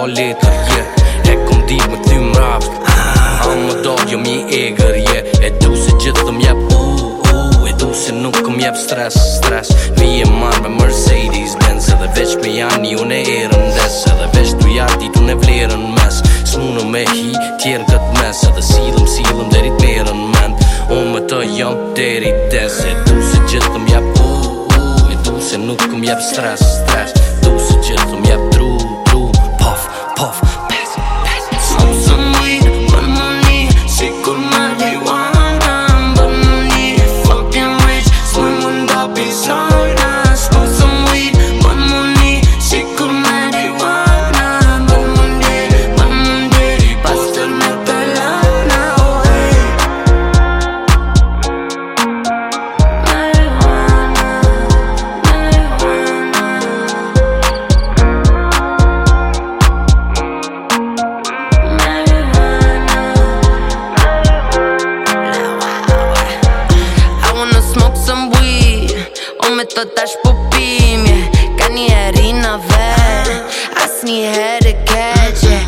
ka letër je E kom di më ty më rapt A më do jo mi e gër E du se gjithë dhëm m'jep u u E du se nuk këm jep stres stres Mi e marrë me Mercedes Benz Edhe veç me janë ju në erën des Edhe veç du jatë i du në vlerën mes Së mu në me hi tjerë këtë mes Edhe silëm silëm derit merën men Unë me të jam derit des E du se gjithë dhëm m'jep u uh, u E du se nuk këm jep stres stres të tash pupimje Ka një erina ve Asni herë keqje